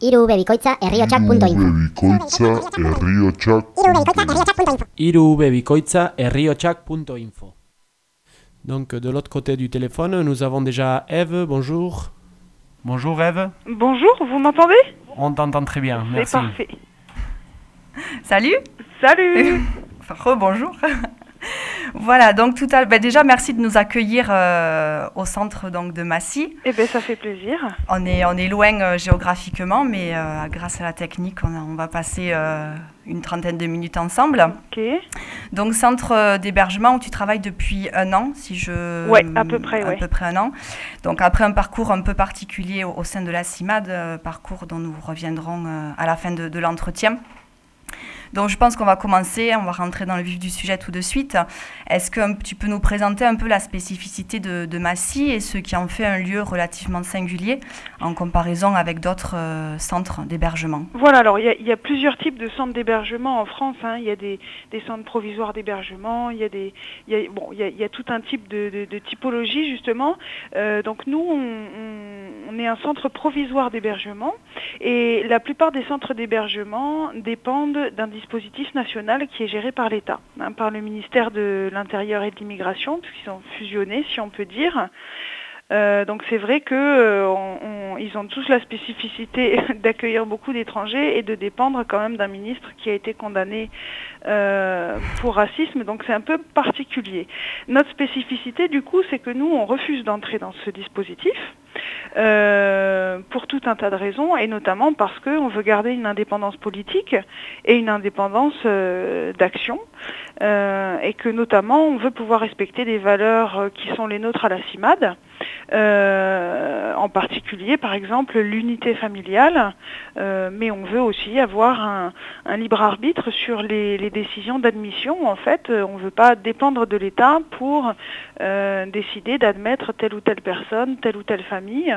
irubebikoitza herriotxak.info irubebikoitza herriotxak.info Donc de l'autre côté du téléphone, nous avons déjà Eve, bonjour. Bonjour Eve, Bonjour, vous m'entendez? On t'entend très bien, C'est merci. parfait. Salut Salut rebonjour. Voilà, donc tout à ben déjà merci de nous accueillir euh, au centre donc de Massy. Eh bien, ça fait plaisir. On est, on est loin euh, géographiquement, mais euh, grâce à la technique, on, a- on va passer une trentaine de minutes ensemble. Ok. Donc centre d'hébergement où tu travailles depuis un an, si je... Ouais, à peu près, À ouais. peu près un an. Donc après un parcours un peu particulier au, au sein de la CIMAD, parcours dont nous reviendrons à la fin de, de l'entretien. Donc je pense qu'on va commencer, on va rentrer dans le vif du sujet tout de suite. Est-ce que tu peux nous présenter un peu la spécificité de, Massy et ce qui en fait un lieu relativement singulier en comparaison avec d'autres euh, centres d'hébergement? Voilà, alors il y, a- plusieurs types de centres d'hébergement en France. hein. Il y a des, centres provisoires d'hébergement, il y a tout un type de, typologie justement. Euh, donc nous, on, on- on est un centre provisoire d'hébergement et la plupart des centres d'hébergement dépendent d'un dispositif national qui est géré par l'État, hein, par le ministère de l'Intérieur et de l'Immigration, puisqu'ils sont fusionnés, si on peut dire. Euh, donc c'est vrai que euh, on- ont tous la spécificité d'accueillir beaucoup d'étrangers et de dépendre quand même d'un ministre qui a été condamné euh, pour racisme. Donc c'est un peu particulier. Notre spécificité du coup, c'est que nous on refuse d'entrer dans ce dispositif. Euh, pour tout un tas de raisons et notamment parce qu'on veut garder une indépendance politique et une indépendance euh, d'action euh, et que notamment on veut pouvoir respecter des valeurs qui sont les nôtres à la CIMAD, en particulier par exemple l'unité familiale, mais on veut aussi avoir un, libre arbitre sur les, décisions d'admission. En fait, on ne veut pas dépendre de l'État pour euh, décider d'admettre telle ou telle personne, telle ou telle famille,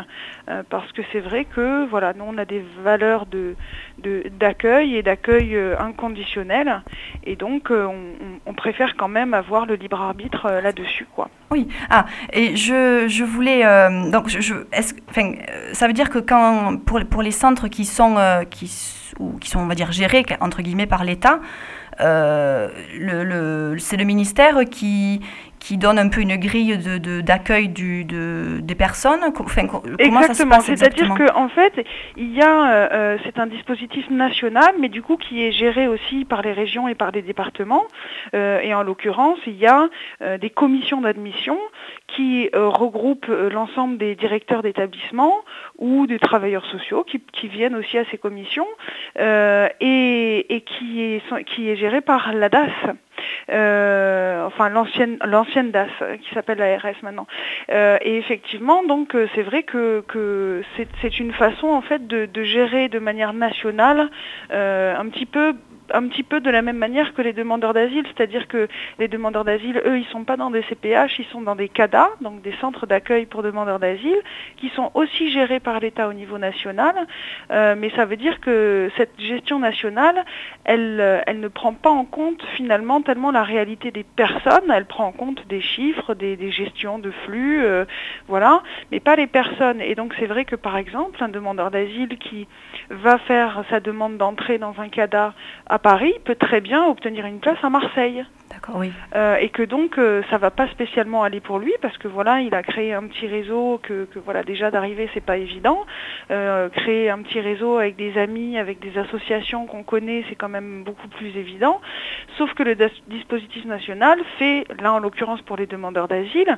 euh, parce que c'est vrai que voilà, nous on a des valeurs d'accueil et d'accueil euh, inconditionnel, et donc on, préfère quand même avoir le libre arbitre là-dessus, quoi. Oui, ah, et je, je voulais. donc, je, est-ce, ça veut dire que quand, pour, pour les centres qui sont, qui, ou qui sont, on va dire, gérés, entre guillemets, par l'État, c'est le ministère qui, qui donne un peu une grille de, de- d'accueil du, de, des personnes enfin, co- Comment ça se Exactement. passe C'est-à-dire exactement que en fait, il y a, euh, euh, c'est un dispositif national, mais du coup qui est géré aussi par les régions et par les départements. Euh, et en l'occurrence, il y a euh, des commissions d'admission qui euh, regroupent euh, l'ensemble des directeurs d'établissements ou des travailleurs sociaux qui, qui viennent aussi à ces commissions euh, et, et qui est qui est géré par la DAS. Euh, enfin l'ancienne l'ancienne DAS euh, qui s'appelle la RS maintenant. Euh, et effectivement, donc c'est vrai que, c'est une façon en fait de, gérer de manière nationale un petit peu un petit peu de la même manière que les demandeurs d'asile, c'est-à-dire que les demandeurs d'asile, eux, ils sont pas dans des CPH, ils sont dans des CADA, donc des centres d'accueil pour demandeurs d'asile, qui sont aussi gérés par l'État au niveau national. Euh, mais ça veut dire que cette gestion nationale, elle, euh, elle ne prend pas en compte finalement tellement la réalité des personnes, elle prend en compte des chiffres, des, gestions de flux, euh, voilà, mais pas les personnes. Et donc c'est vrai que par exemple, un demandeur d'asile qui va faire sa demande d'entrée dans un CADA Paris peut très bien obtenir une place à Marseille. D'accord, oui. Euh, et que donc euh, ça va pas spécialement aller pour lui parce que voilà il a créé un petit réseau que, que voilà déjà d'arriver c'est pas évident Euh, créer un petit réseau avec des amis avec des associations qu'on connaît c'est quand même beaucoup plus évident sauf que le dispositif national fait là en l'occurrence pour les demandeurs d'asile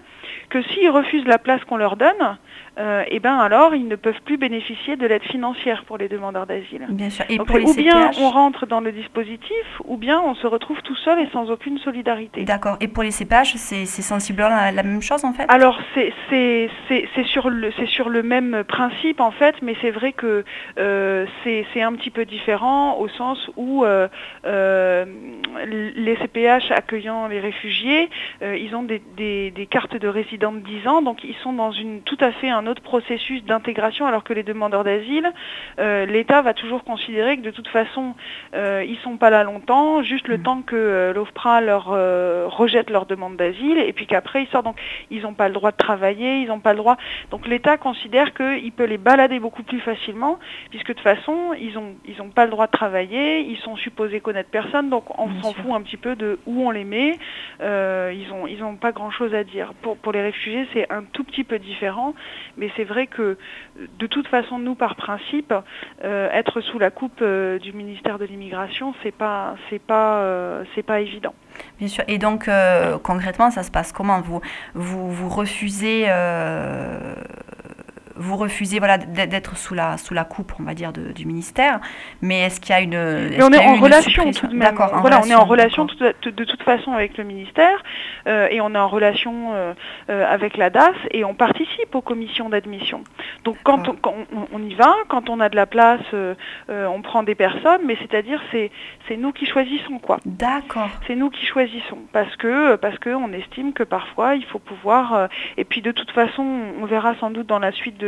que s'ils refusent la place qu'on leur donne euh, et ben alors ils ne peuvent plus bénéficier de l'aide financière pour les demandeurs d'asile Bien sûr. Et donc pour c'est les ou bien CPH on rentre dans le dispositif, ou bien on se retrouve tout seul et sans aucune solidarité. D'accord. Et pour les CPH, c'est, sensiblement la, la même chose en fait? Alors c'est sur le sur le même principe en fait, mais c'est vrai que euh, c'est c'est un petit peu différent au sens où euh, euh, les CPH accueillant les réfugiés, ils ont des, des, des cartes de résident de 10 ans, donc ils sont dans une tout à fait un autre processus d'intégration, alors que les demandeurs d'asile, l'État va toujours considérer que de toute façon ils ils sont pas là longtemps, juste le Mhm. temps que euh, l'OFPRA leur euh, rejette leur demande d'asile et puis qu'après ils sortent. Donc ils n'ont pas le droit de travailler, ils n'ont pas le droit. Donc l'État considère qu'il peut les balader beaucoup plus facilement puisque de toute façon ils ont ils ont pas le droit de travailler, ils sont supposés connaître personne, donc on s'en fout un petit peu de où on les met. Euh, ils ont ils ont pas grand chose à dire. Pour pour les réfugiés c'est un tout petit peu différent, mais c'est vrai que de toute façon nous par principe euh, être sous la coupe euh, du ministère de l'immigration c'est pas c'est pas euh, c'est pas évident. Bien sûr. Et donc, concrètement, ça se passe comment? Vous, vous, vous refusez, vous refusez voilà, d'être sous la, sous la coupe, on va dire, de- du ministère. Mais est-ce qu'il y a une. Mais on est en relation tout de même. Voilà, on est en relation tout- de, de toute façon avec le ministère euh, et on est en relation euh, euh, avec la DAS et on participe aux commissions d'admission. Donc quand on, D'accord. quand on- on y va, quand on a de la place, on prend des personnes, mais c'est-à-dire c'est c'est nous qui choisissons quoi. D'accord. C'est nous qui choisissons parce que parce que on estime que parfois il faut pouvoir et puis de toute façon on verra sans doute dans la suite de,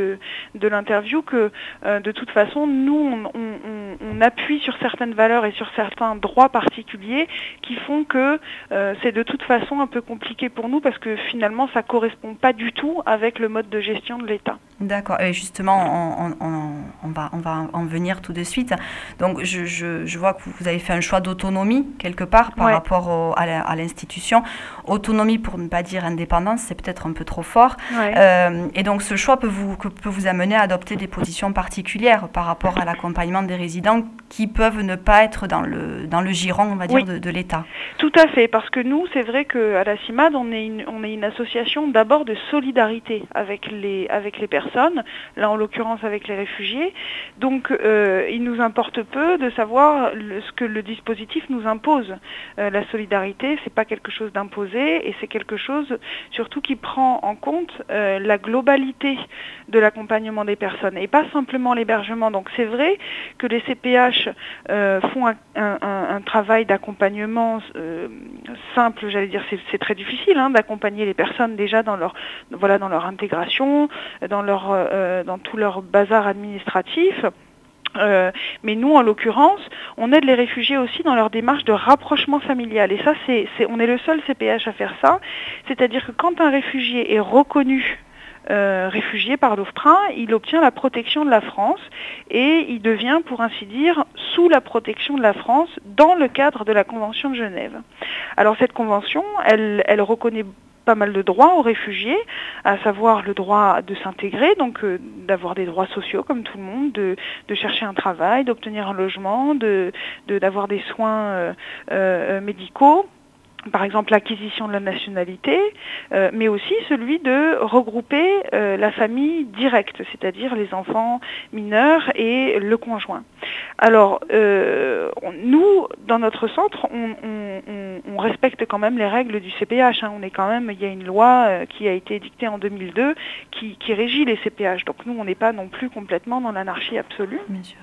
de l'interview que euh, de toute façon nous on, on- on- on appuie sur certaines valeurs et sur certains droits particuliers qui font que euh, c'est de toute façon un peu compliqué pour nous parce que finalement ça correspond pas du tout avec le mode de gestion de l'État. D'accord. Et justement, on, va, on va en venir tout de suite. Donc, je, je- je vois que vous avez fait un choix d'autonomie, quelque part, par Ouais. rapport au- à l'institution. Autonomie, pour ne pas dire indépendance, c'est peut-être un peu trop fort. Euh, et donc, ce choix peut vous, que peut vous amener à adopter des positions particulières par rapport à l'accompagnement des résidents qui peuvent ne pas être dans le, dans le giron, on va dire, Oui. de, de l'État. Tout à fait, parce que nous, c'est vrai qu'à la CIMAD, on est une, on est une association d'abord de solidarité avec les, avec les personnes, là en l'occurrence avec les réfugiés. Donc euh, il nous importe peu de savoir le- ce que le dispositif nous impose. Euh, la solidarité, c'est pas quelque chose d'imposé et c'est quelque chose surtout qui prend en compte euh, la globalité de l'accompagnement des personnes et pas simplement l'hébergement. Donc c'est vrai que les CPH euh, font un, travail d'accompagnement euh, simple, j'allais dire, c'est très difficile hein, d'accompagner les personnes déjà dans leur, voilà, dans leur intégration, dans, leur, euh, dans tout leur bazar administratif. Mais nous, en l'occurrence, on aide les réfugiés aussi dans leur démarche de rapprochement familial. Et ça, c'est, c'est- on est le seul CPH à faire ça. C'est-à-dire que quand un réfugié est reconnu euh, réfugié par l'OFPRA, il obtient la protection de la France et il devient, pour ainsi dire, sous la protection de la France dans le cadre de la Convention de Genève. Alors cette convention, elle, reconnaît pas mal de droits aux réfugiés, à savoir le droit de s'intégrer, donc euh, d'avoir des droits sociaux comme tout le monde, de, de chercher un travail, d'obtenir un logement, de de- d'avoir des soins euh, médicaux, par exemple l'acquisition de la nationalité, euh, mais aussi celui de regrouper euh, la famille directe, c'est-à-dire les enfants mineurs et le conjoint. Alors, euh, nous, dans notre centre, on, respecte quand même les règles du CPH. hein. On est quand même, il y a une loi qui a été édictée en 2002 qui, qui régit les CPH. Donc nous, on n'est pas non plus complètement dans l'anarchie absolue. Bien sûr.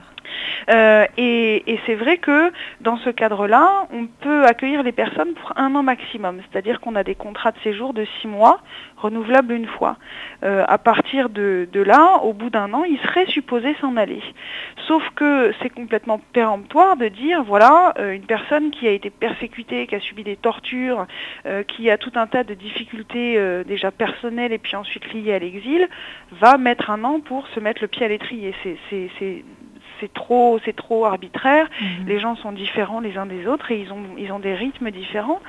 Euh, et c'est vrai que dans ce cadre-là, on peut accueillir les personnes pour un an maximum. C'est-à-dire qu'on a des contrats de séjour de six mois, renouvelables une fois. Euh, à partir de, là, au bout d'un an, ils seraient supposés s'en aller. Sauf que c'est complètement péremptoire de dire, voilà, euh, une personne qui a été persécutée, qui a subi des tortures, qui a tout un tas de difficultés déjà personnelles et puis ensuite liées à l'exil, va mettre un an pour se mettre le pied à l'étrier. C'est- trop, c'est trop arbitraire. Mhm. Les gens sont différents les uns des autres et ils ont, ils ont des rythmes différents.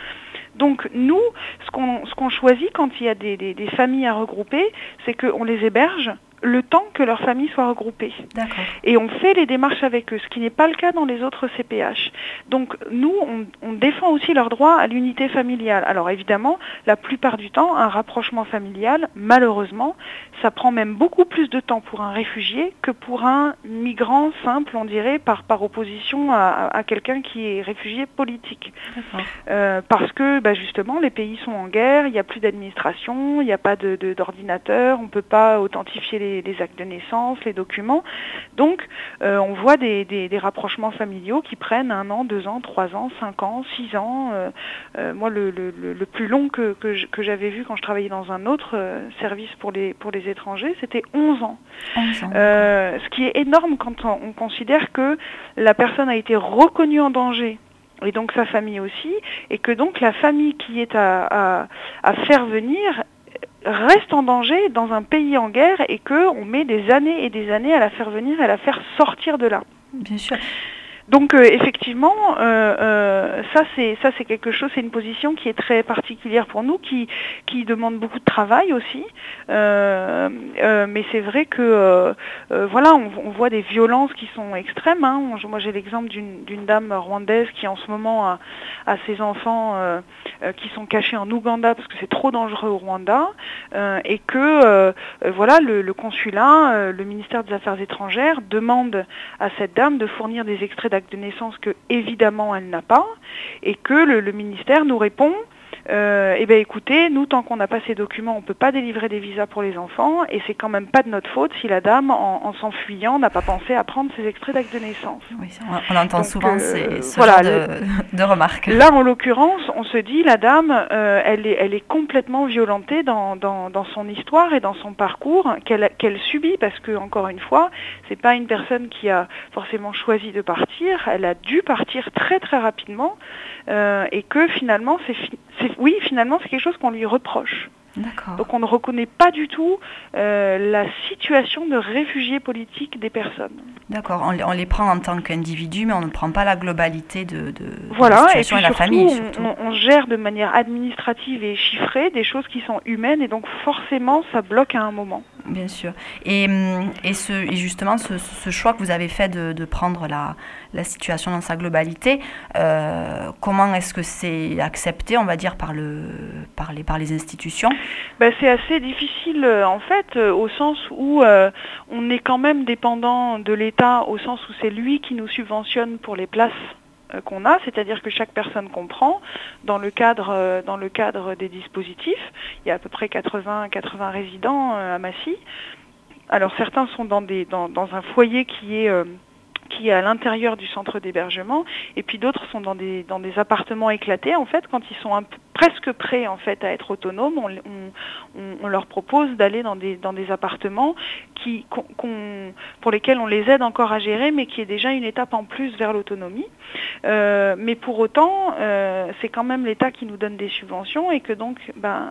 Donc nous, ce qu'on, ce qu'on choisit quand il y a des, des- des familles à regrouper, c'est qu'on les héberge le temps que leur famille soit regroupée. D'accord. Et on fait les démarches avec eux, ce qui n'est pas le cas dans les autres CPH. Donc nous, on, on défend aussi leur droit à l'unité familiale. Alors évidemment, la plupart du temps, un rapprochement familial, malheureusement, ça prend même beaucoup plus de temps pour un réfugié que pour un migrant simple, on dirait, par, par opposition à, quelqu'un qui est réfugié politique. Euh, parce que bah, justement les pays sont en guerre, il n'y a plus d'administration, il n'y a pas de- de- d'ordinateur, on ne peut pas authentifier les les, les actes de naissance, les documents. Donc, euh, on voit des, des- des rapprochements familiaux qui prennent un an, deux ans, trois ans, cinq ans, six ans. Euh, euh, moi, le, le- le- le plus long que, j'avais vu quand je travaillais dans un autre service pour les, pour les étrangers, c'était 11 ans. 11 ans. Ce qui est énorme quand on, on considère que la personne a été reconnue en danger et donc sa famille aussi, et que donc la famille qui est à, à- à faire venir reste en danger dans un pays en guerre et que on met des années et des années à la faire venir et à la faire sortir de là. Bien sûr. Donc euh, effectivement, euh, euh, ça c'est ça c'est quelque chose, c'est une position qui est très particulière pour nous, qui qui demande beaucoup de travail aussi. Mais c'est vrai que voilà, on, voit des violences qui sont extrêmes. hein. Moi j'ai l'exemple d'une dame rwandaise qui en ce moment a, ses enfants qui sont cachés en Ouganda parce que c'est trop dangereux au Rwanda et que voilà le, le consulat, le ministère des Affaires étrangères demande à cette dame de fournir des extraits d'acte de naissance que évidemment elle n'a pas et que le ministère nous répond euh, eh bien écoutez, nous tant qu'on n'a pas ces documents, on ne peut pas délivrer des visas pour les enfants et c'est quand même pas de notre faute si la dame, en, en s'enfuyant, n'a pas pensé à prendre ces extraits d'acte de naissance. Oui, on, on entend Donc, souvent euh, ces, ce voilà, genre de, de remarques. Là, en l'occurrence, on se dit la dame, euh, elle, est, elle est complètement violentée dans, dans, dans son histoire et dans son parcours qu'elle subit parce que encore une fois, c'est pas une personne qui a forcément choisi de partir. Elle a dû partir très très rapidement euh, et que finalement, c'est fi- c'est- oui, finalement, c'est quelque chose qu'on lui reproche. Donc on ne reconnaît pas du tout euh, la situation de réfugié politique des personnes. D'accord. On, les- on les prend en tant qu'individus, mais on ne prend pas la globalité de, de, de Voilà, la et situation puis et, la surtout, famille. on- Surtout. On, on gère de manière administrative et chiffrée des choses qui sont humaines et donc forcément ça bloque à un moment. Bien sûr. Et, hum, et, ce, et justement, ce, ce choix que vous avez fait de, de prendre la, la situation dans sa globalité, euh, comment est-ce que c'est accepté, on va dire, par, le, par, les, par les institutions? Ben, c'est assez difficile euh, en fait euh, au sens où euh, on est quand même dépendant de l'État au sens où c'est lui qui nous subventionne pour les places qu'on a, c'est-à-dire que chaque personne comprend dans le cadre dans le cadre des dispositifs. Il y a à peu près 80 80 résidents à Massy. Alors certains sont dans des dans, un foyer qui est qui est à l'intérieur du centre d'hébergement et puis d'autres sont dans des dans des appartements éclatés en fait quand ils sont un peu- presque prêts en fait à être autonomes. On, on, on- on leur propose d'aller dans des dans des appartements qui pour lesquels on les aide encore à gérer mais qui est déjà une étape en plus vers l'autonomie. Euh, mais pour autant euh, c'est quand même l'État qui nous donne des subventions et que donc ben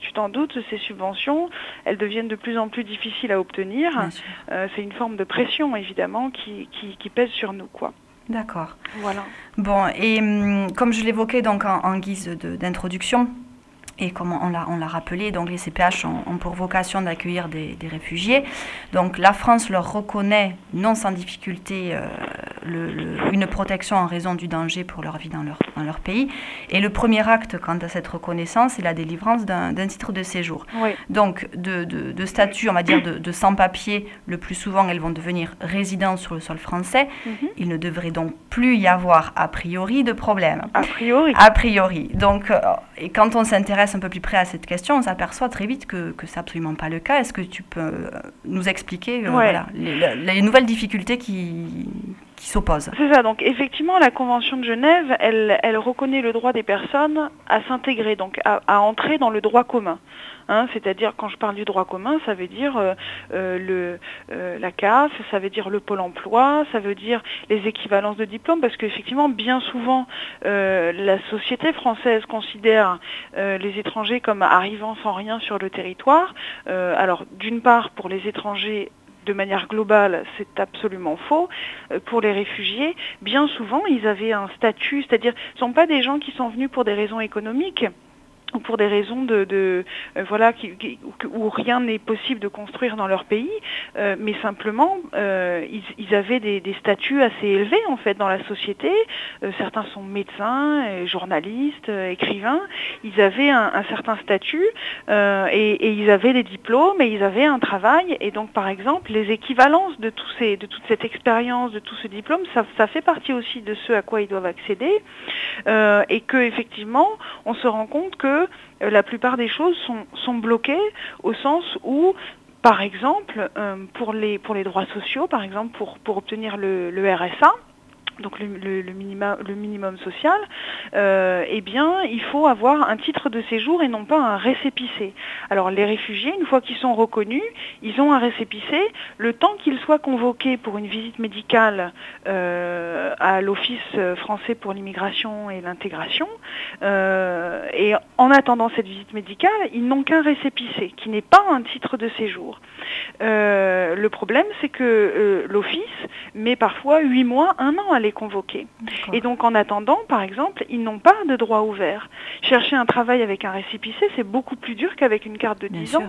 tu t'en doutes ces subventions elles deviennent de plus en plus difficiles à obtenir. Euh, c'est une forme de pression évidemment qui, qui, qui pèse sur nous quoi. D'accord. Voilà. Bon, et hum, comme je l'évoquais donc en, en guise d'introduction, et comme on l'a on l'a rappelé, donc les CPH ont, ont pour vocation d'accueillir des, des réfugiés. Donc la France leur reconnaît non sans difficulté euh, le- le- une protection en raison du danger pour leur vie dans leur, dans leur pays. Et le premier acte quant à cette reconnaissance, c'est la délivrance d'un titre de séjour. Oui. Donc, de, de, de statut, on va dire, de, de sans-papiers, le plus souvent, elles vont devenir résidents sur le sol français. Mhm. Il ne devrait donc plus y avoir, a priori, de problème. A priori. A priori. Donc, euh, et quand on s'intéresse un peu plus près à cette question, on s'aperçoit très vite que, que c'est absolument pas le cas. Est-ce que tu peux euh, nous expliquer euh, Ouais. voilà, les, les nouvelles difficultés qui, qui C'est ça. Donc effectivement, la Convention de Genève, elle, reconnaît le droit des personnes à s'intégrer, donc à, entrer dans le droit commun. Hein, C'est-à-dire, quand je parle du droit commun, ça veut dire euh, euh, euh, la CAF, ça veut dire le Pôle emploi, ça veut dire les équivalences de diplômes, parce qu'effectivement, bien souvent, la société française considère les étrangers comme arrivant sans rien sur le territoire. Alors, d'une part, pour les étrangers, de manière globale, c'est absolument faux. Euh, Pour les réfugiés, bien souvent, ils avaient un statut, c'est-à-dire, ce ne sont pas des gens qui sont venus pour des raisons économiques pour des raisons de, euh, voilà où, rien n'est possible de construire dans leur pays, euh, mais simplement euh, ils, avaient des, statuts assez élevés en fait dans la société. Certains sont médecins, journalistes, écrivains. Ils avaient un, certain statut et, ils avaient des diplômes et ils avaient un travail. Et donc par exemple les équivalences de de toute cette expérience, de tout ce diplôme, ça, ça fait partie aussi de ce à quoi ils doivent accéder et que effectivement on se rend compte que euh, la plupart des choses sont, bloquées au sens où par exemple, pour, les, pour les droits sociaux, par exemple, pour, obtenir le RSA, donc le, minimum social, euh, eh bien, il faut avoir un titre de séjour et non pas un récépissé. Alors, les réfugiés, une fois qu'ils sont reconnus, ils ont un récépissé. Le temps qu'ils soient convoqués pour une visite médicale euh, à l'Office français pour l'immigration et l'intégration, euh, et en attendant cette visite médicale, ils n'ont qu'un récépissé, qui n'est pas un titre de séjour. Le problème, c'est que l'Office met parfois 8 mois, 1 an à les convoquer. Et donc en attendant, par exemple, ils n'ont pas de droit ouvert. Chercher un travail avec un récépissé, c'est beaucoup plus dur qu'avec une carte de 10 ans.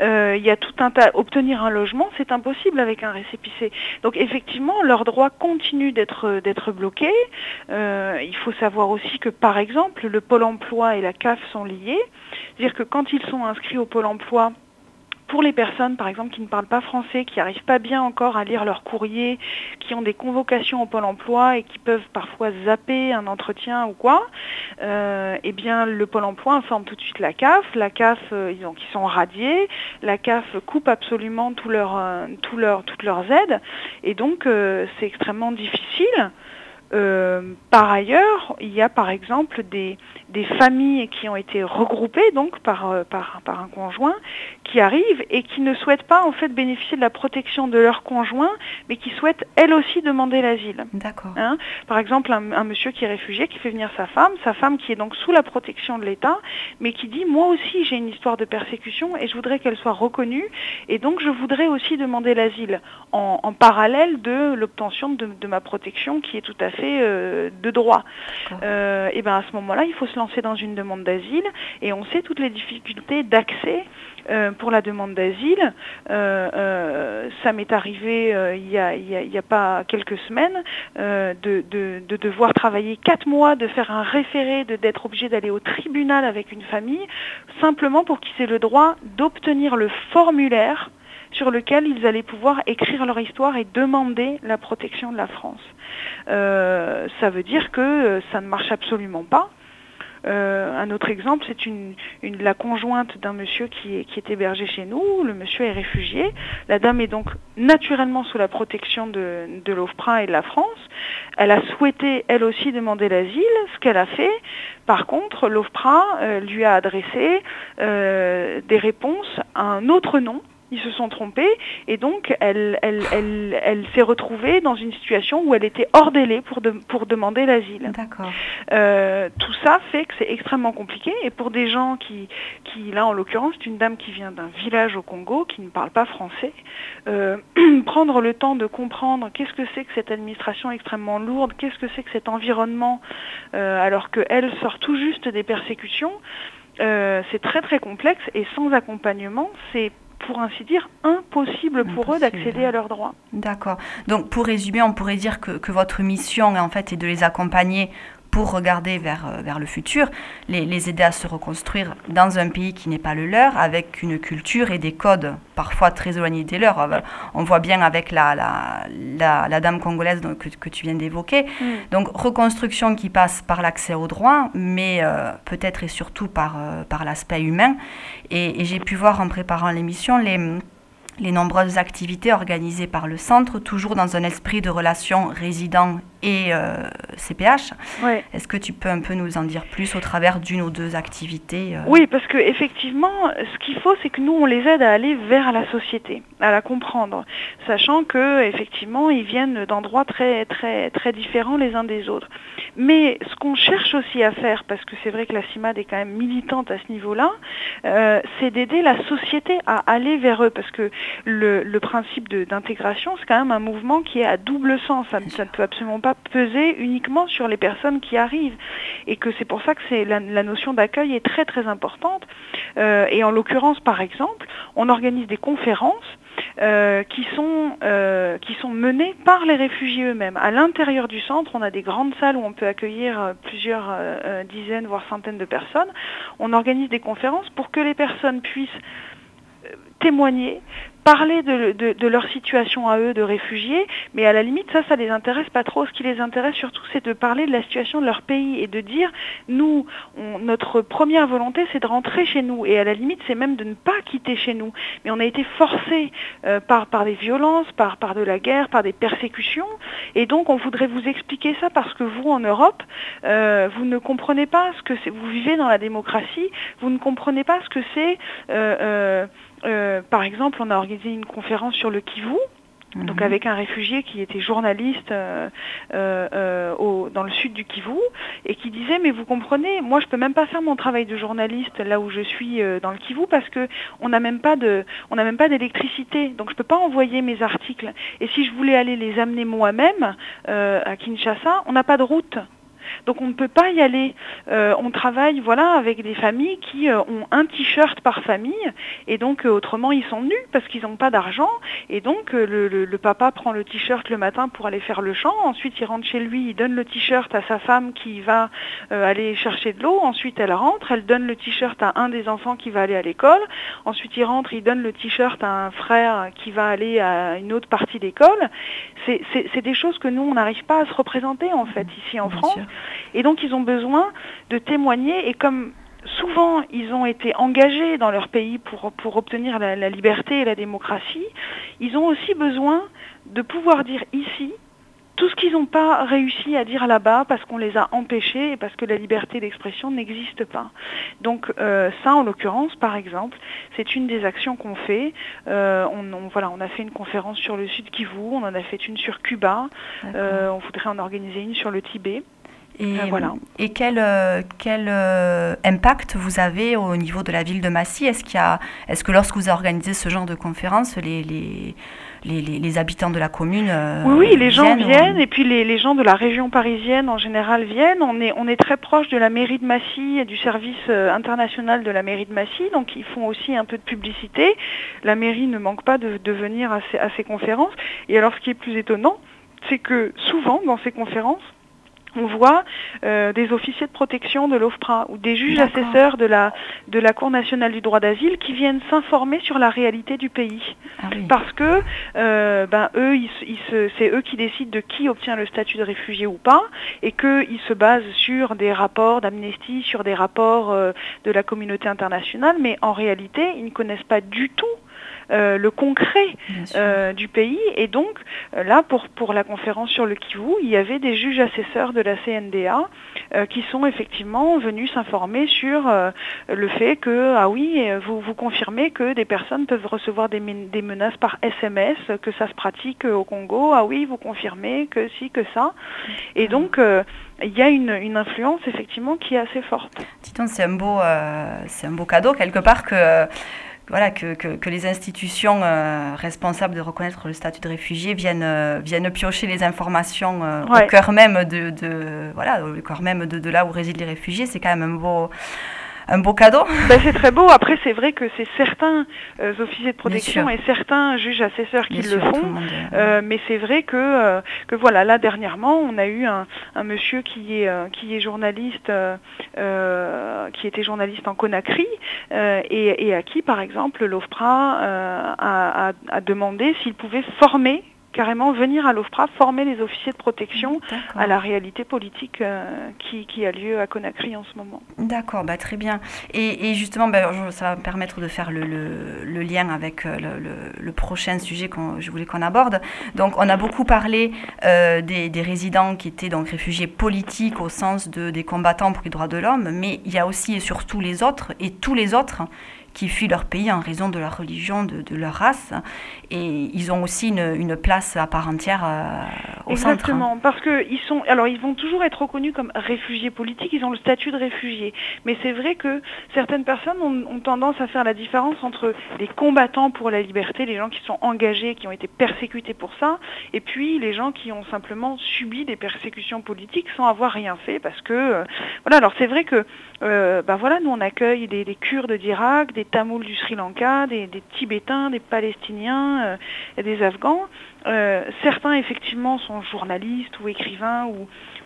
Euh, il y a tout un tas. Obtenir un logement, c'est impossible avec un récépissé. Donc effectivement, leurs droits continuent d'être d'être bloqués. Euh, il faut savoir aussi que, par exemple, le Pôle Emploi et la CAF sont liés. C'est-à-dire que quand ils sont inscrits au Pôle Emploi, pour les personnes, par exemple, qui ne parlent pas français, qui n'arrivent pas bien encore à lire leur courrier, qui ont des convocations au Pôle emploi et qui peuvent parfois zapper un entretien ou quoi, euh, eh bien, le Pôle emploi informe tout de suite la CAF. La CAF, euh, ils, ont, ils sont radiés. La CAF coupe absolument tout leur, euh, tout leur, toutes leurs aides. Et donc, euh, c'est extrêmement difficile. Euh, par ailleurs, il y a par exemple des, des, familles qui ont été regroupées donc par, euh, par, par, un conjoint qui arrivent et qui ne souhaitent pas en fait bénéficier de la protection de leur conjoint, mais qui souhaitent elles aussi demander l'asile. D'accord. Hein par exemple, un, un, monsieur qui est réfugié, qui fait venir sa femme, sa femme qui est donc sous la protection de l'État, mais qui dit moi aussi j'ai une histoire de persécution et je voudrais qu'elle soit reconnue et donc je voudrais aussi demander l'asile en, en, parallèle de l'obtention de, de ma protection qui est tout à fait euh, de droit. Euh, et ben à ce moment-là, il faut se lancer dans une demande d'asile et on sait toutes les difficultés d'accès euh, pour la demande d'asile. ça m'est arrivé il n'y a, pas quelques semaines de, de, de, devoir travailler quatre mois, de faire un référé, d'être obligé d'aller au tribunal avec une famille, simplement pour qu'ils aient le droit d'obtenir le formulaire sur lequel ils allaient pouvoir écrire leur histoire et demander la protection de la France. Euh, ça veut dire que ça ne marche absolument pas. Euh, un autre exemple, c'est la conjointe d'un monsieur qui est, hébergé chez nous. Le monsieur est réfugié. La dame est donc naturellement sous la protection de, de l'OFPRA et de la France. Elle a souhaité, elle aussi, demander l'asile, ce qu'elle a fait. Par contre, l'OFPRA euh, lui a adressé euh, des réponses à un autre nom ils se sont trompés et donc elle, elle, elle, elle s'est retrouvée dans une situation où elle était hors délai pour, de, pour demander l'asile. Euh, tout ça fait que c'est extrêmement compliqué et pour des gens qui, qui là en l'occurrence, c'est une dame qui vient d'un village au Congo qui ne parle pas français, euh, prendre le temps de comprendre qu'est-ce que c'est que cette administration extrêmement lourde, qu'est-ce que c'est que cet environnement euh, alors qu'elle sort tout juste des persécutions, c'est très très complexe et sans accompagnement, c'est pour ainsi dire, impossible pour impossible. eux d'accéder à leurs droits. D'accord. Donc, pour résumer, on pourrait dire que, que, votre mission, en fait, est de les accompagner pour regarder vers, vers le futur, les, les, aider à se reconstruire dans un pays qui n'est pas le leur, avec une culture et des codes parfois très éloignés des leurs. On voit bien avec la, la, la, la dame congolaise que, que tu viens d'évoquer. Mm. Donc reconstruction qui passe par l'accès aux droits, mais euh, peut-être et surtout par, euh, par l'aspect humain. Et, et j'ai pu voir en préparant l'émission les les nombreuses activités organisées par le centre, toujours dans un esprit de relation résident et euh, CPH. Ouais. Est-ce que tu peux un peu nous en dire plus au travers d'une ou deux activités euh... Oui, parce que effectivement, ce qu'il faut, c'est que nous on les aide à aller vers la société, à la comprendre, sachant que effectivement ils viennent d'endroits très très très différents les uns des autres. Mais ce qu'on cherche aussi à faire, parce que c'est vrai que la CIMAD est quand même militante à ce niveau-là, euh, c'est d'aider la société à aller vers eux, parce que le, le principe d'intégration, c'est quand même un mouvement qui est à double sens. Ça, ça ne peut absolument pas peser uniquement sur les personnes qui arrivent et que c'est pour ça que c'est la, notion d'accueil est très très importante euh, et en l'occurrence par exemple on organise des conférences euh, qui, sont, euh, qui sont menées par les réfugiés eux-mêmes. À l'intérieur du centre, on a des grandes salles où on peut accueillir plusieurs dizaines, voire centaines de personnes. On organise des conférences pour que les personnes puissent témoigner, parler de, de, de, leur situation à eux de réfugiés, mais à la limite, ça, ça les intéresse pas trop. Ce qui les intéresse surtout, c'est de parler de la situation de leur pays et de dire, nous, on, notre première volonté, c'est de rentrer chez nous. Et à la limite, c'est même de ne pas quitter chez nous. Mais on a été forcés euh, par, par des violences, par, par de la guerre, par des persécutions. Et donc, on voudrait vous expliquer ça parce que vous, en Europe, euh, vous ne comprenez pas ce que c'est. Vous vivez dans la démocratie, vous ne comprenez pas ce que c'est. Euh, euh, par exemple, on a organisé une conférence sur le Kivu, donc avec un réfugié qui était journaliste euh, euh, au, dans le sud du Kivu et qui disait mais vous comprenez moi je peux même pas faire mon travail de journaliste là où je suis euh, dans le Kivu parce que on n'a même pas de on n'a même pas d'électricité. Donc je peux pas envoyer mes articles. Et si je voulais aller les amener moi-même à Kinshasa on n'a pas de route donc on ne peut pas y aller. Euh, on travaille voilà avec des familles qui euh, ont un t-shirt par famille et donc euh, autrement ils sont nus parce qu'ils n'ont pas d'argent et donc le, le, le, papa prend le t-shirt le matin pour aller faire le champ. Ensuite il rentre chez lui, il donne le t-shirt à sa femme qui va aller chercher de l'eau. Ensuite elle rentre, elle donne le t-shirt à un des enfants qui va aller à l'école. Ensuite il rentre, il donne le t-shirt à un frère qui va aller à une autre partie d'école. C'est des choses que nous on n'arrive pas à se représenter en fait ici en Bien France. Sûr. Et donc ils ont besoin de témoigner et comme souvent ils ont été engagés dans leur pays pour, pour obtenir la, la liberté et la démocratie, ils ont aussi besoin de pouvoir dire ici tout ce qu'ils n'ont pas réussi à dire là-bas parce qu'on les a empêchés et parce que la liberté d'expression n'existe pas. Donc euh, ça, en l'occurrence, par exemple, c'est une des actions qu'on fait. Euh, on, on, voilà, on a fait une conférence sur le Sud Kivu, on en a fait une sur Cuba, euh, on voudrait en organiser une sur le Tibet. Et, voilà. et quel, euh, quel euh, impact vous avez au niveau de la ville de Massy? Est-ce qu'il est que lorsque vous organisez ce genre de conférence, les, les, les, les habitants de la commune euh, Oui, oui les gens viennent, ou... et puis les, les, gens de la région parisienne en général viennent. On est, on est très proche de la mairie de Massy et du service euh, international de la mairie de Massy, donc ils font aussi un peu de publicité. La mairie ne manque pas de, de venir à ces, à ces conférences. Et alors ce qui est plus étonnant, c'est que souvent dans ces conférences, on voit euh, des officiers de protection de l'OFPRA ou des juges assesseurs de la, de la Cour nationale du droit d'asile qui viennent s'informer sur la réalité du pays. Ah oui. Parce que euh, ben, eux, ils, ils c'est eux qui décident de qui obtient le statut de réfugié ou pas, et qu'ils se basent sur des rapports d'amnistie, sur des rapports euh, de la communauté internationale, mais en réalité, ils ne connaissent pas du tout le concret euh, du pays. Et donc, euh, là, pour, pour la conférence sur le Kivu, il y avait des juges assesseurs de la CNDA euh, qui sont effectivement venus s'informer sur euh, le fait que, ah oui, vous, vous confirmez que des personnes peuvent recevoir des, des menaces par SMS, que ça se pratique au Congo, ah oui, vous confirmez que si, que ça. Et donc, euh, il y a une, une, influence effectivement qui est assez forte. Dis-donc, c'est un, beau, c'est un beau cadeau quelque part que voilà, que, que, que, les institutions euh, responsables de reconnaître le statut de réfugié viennent, euh, viennent piocher les informations euh, ouais. au cœur même de, de, voilà, au cœur même de, de, là où résident les réfugiés. C'est quand même un beau, un beau cadeau? Ben, c'est très beau. Après, c'est vrai que c'est certains euh, officiers de protection et certains juges assesseurs qui Bien le sûr, font. Le euh, mais c'est vrai que, euh, que voilà, là dernièrement, on a eu un, un monsieur qui est, qui est journaliste, qui était journaliste en Conakry et, et, à qui, par exemple, l'OFPRA a, a, a demandé s'il pouvait former carrément venir à l'OFPRA former les officiers de protection à la réalité politique euh, qui, qui, a lieu à Conakry en ce moment. D'accord, bah, très bien. Et, et justement, bah, ça va me permettre de faire le, le, le lien avec euh, le, le, prochain sujet que je voulais qu'on aborde. Donc, on a beaucoup parlé euh, des, des, résidents qui étaient donc réfugiés politiques au sens de, des combattants pour les droits de l'homme, mais il y a aussi et surtout les autres, et tous les autres qui fuient leur pays en raison de leur religion, de, leur race. Et ils ont aussi une, place à part entière euh, au Exactement, centre. Exactement, parce qu'ils sont, alors ils vont toujours être reconnus comme réfugiés politiques, ils ont le statut de réfugiés. Mais c'est vrai que certaines personnes ont, tendance à faire la différence entre les combattants pour la liberté, les gens qui sont engagés, qui ont été persécutés pour ça, et puis les gens qui ont simplement subi des persécutions politiques sans avoir rien fait, parce que, euh, voilà, alors c'est vrai que, ben voilà, nous on accueille des, des Kurdes d'Irak, des Tamouls du Sri Lanka, des, Tibétains, des Palestiniens, euh, des Afghans. Euh, certains effectivement sont journalistes ou écrivains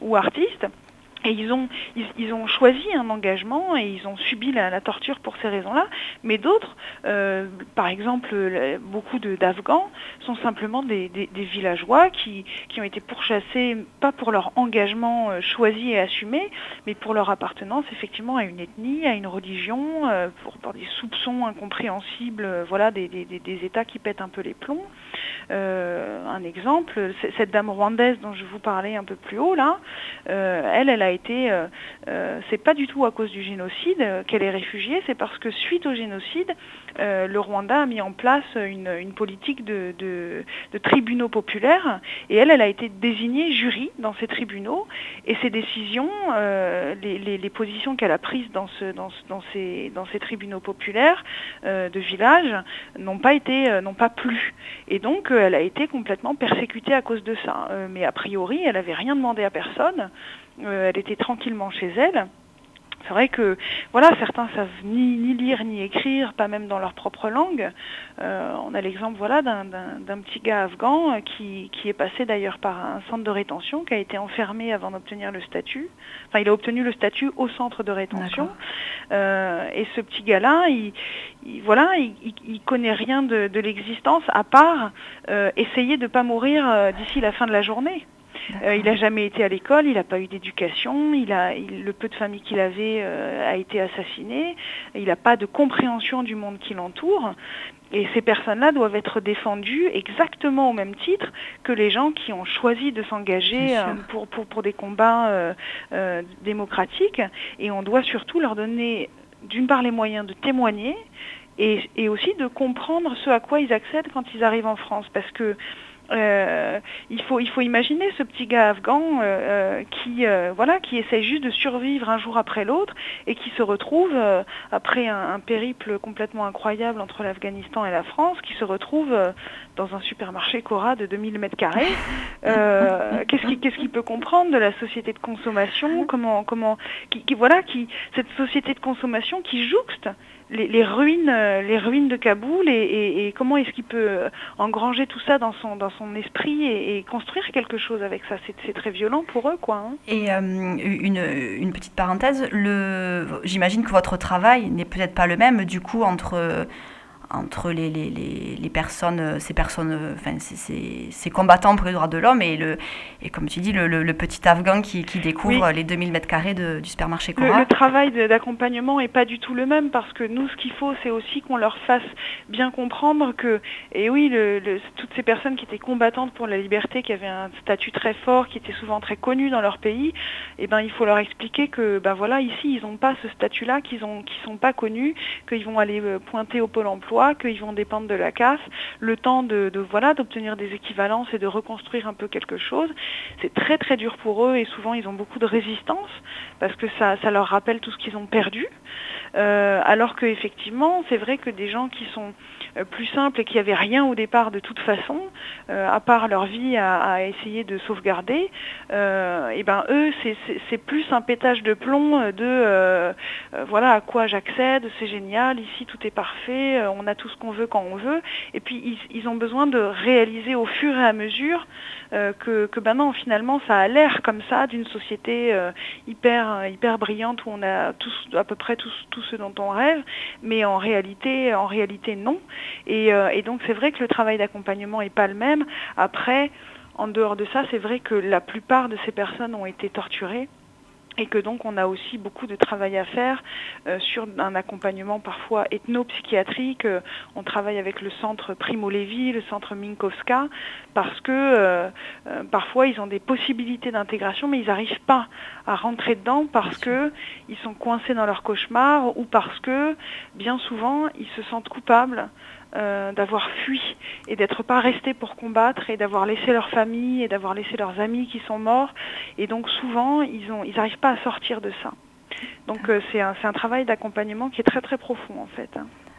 ou artistes. Et ils ont, choisi un engagement et ils ont subi la, torture pour ces raisons-là. Mais d'autres, euh, par exemple, beaucoup d'Afghans sont simplement des, villageois qui, ont été pourchassés, pas pour leur engagement euh, choisi et assumé, mais pour leur appartenance effectivement à une ethnie, à une religion, euh, pour, des soupçons incompréhensibles, voilà, des, États qui pètent un peu les plombs. Un exemple, cette dame rwandaise dont je vous parlais un peu plus haut, là, elle, elle a été, euh, euh, c'est pas du tout à cause du génocide euh, qu'elle est réfugiée, c'est parce que suite au génocide, le Rwanda a mis en place une, politique de, tribunaux populaires et elle, elle a été désignée jury dans ces tribunaux et ses décisions, les, positions qu'elle a prises dans, ces, tribunaux populaires de village n'ont pas été, n'ont pas plu et donc elle a été complètement persécutée à cause de ça. mais a priori, elle n'avait rien demandé à personne. Euh, elle était tranquillement chez elle. C'est vrai que voilà, certains savent ni, ni, lire ni écrire, pas même dans leur propre langue. Euh, on a l'exemple voilà d'un petit gars afghan qui, qui est passé d'ailleurs par un centre de rétention, qui a été enfermé avant d'obtenir le statut. Enfin, il a obtenu le statut au centre de rétention. Euh, et ce petit gars-là, il, voilà, il, il, connaît rien de, de l'existence à part essayer de ne pas mourir d'ici la fin de la journée. Euh, il n'a jamais été à l'école, il n'a pas eu d'éducation, il a, le peu de famille qu'il avait euh, a été assassiné, il n'a pas de compréhension du monde qui l'entoure. Et ces personnes-là doivent être défendues exactement au même titre que les gens qui ont choisi de s'engager euh, pour, pour, pour, des combats démocratiques. Et on doit surtout leur donner, d'une part, les moyens de témoigner et, et, aussi de comprendre ce à quoi ils accèdent quand ils arrivent en France. Parce que euh, il, faut, il faut imaginer ce petit gars afghan euh, euh, qui, voilà, qui essaie juste de survivre un jour après l'autre et qui se retrouve, après un, périple complètement incroyable entre l'Afghanistan et la France, qui se retrouve dans un supermarché Cora de 2000 mètres carrés. qu'est-ce qu'il peut comprendre de la société de consommation? Comment, comment, qui, voilà, qui, cette société de consommation qui jouxte les, ruines, euh, les ruines de Kaboul et, comment est-ce qu'il peut euh, engranger tout ça dans son, dans son esprit et, construire quelque chose avec ça? C'est très violent pour eux, quoi. Hein. Et euh, une, une, petite parenthèse, j'imagine que votre travail n'est peut-être pas le même du coup entre entre les, les, les, personnes, euh, ces personnes, enfin, ces, ces, combattants pour les droits de l'homme et, le, et comme tu dis, le, le, petit Afghan qui, qui découvre les 2000 mètres carrés du supermarché Cora. Le, travail d'accompagnement n'est pas du tout le même parce que nous, ce qu'il faut, c'est aussi qu'on leur fasse bien comprendre que, et oui, toutes ces personnes qui étaient combattantes pour la liberté, qui avaient un statut très fort, qui étaient souvent très connus dans leur pays, eh ben, il faut leur expliquer que, ben voilà, ici, ils n'ont pas ce statut-là, qu'ils ne sont pas connus, qu'ils vont aller euh, pointer au pôle emploi qu'ils vont dépendre de la casse, le temps de, voilà d'obtenir des équivalences et de reconstruire un peu quelque chose. C'est très très dur pour eux et souvent ils ont beaucoup de résistance parce que ça, leur rappelle tout ce qu'ils ont perdu. Euh, alors qu'effectivement, c'est vrai que des gens qui sont plus simples et qui n'avaient rien au départ de toute façon, euh, à part leur vie à, essayer de sauvegarder, et ben eux, c'est plus un pétage de plomb de voilà à quoi j'accède, c'est génial, ici tout est parfait, on a tout ce qu'on veut quand on veut, et puis ils, ont besoin de réaliser au fur et à mesure que, que ben non, finalement, ça a l'air comme ça d'une société hyper hyper brillante où on a tous à peu près tous, tous ce dont on rêve, mais en réalité, en réalité non. Et, euh, et donc c'est vrai que le travail d'accompagnement n'est pas le même. Après, en dehors de ça, c'est vrai que la plupart de ces personnes ont été torturées et que donc on a aussi beaucoup de travail à faire euh, sur un accompagnement parfois ethno-psychiatrique. Euh, on travaille avec le centre Primo Levi, le centre Minkowska, parce que euh, parfois ils ont des possibilités d'intégration, mais ils n'arrivent pas à rentrer dedans parce que ils sont coincés dans leur cauchemar ou parce que bien souvent ils se sentent coupables euh, d'avoir fui et d'être pas restés pour combattre et d'avoir laissé leur famille et d'avoir laissé leurs amis qui sont morts. Et donc souvent, ils ont, n'arrivent pas à sortir de ça. Donc euh, c'est un, un, travail d'accompagnement qui est très très profond en fait. Hein.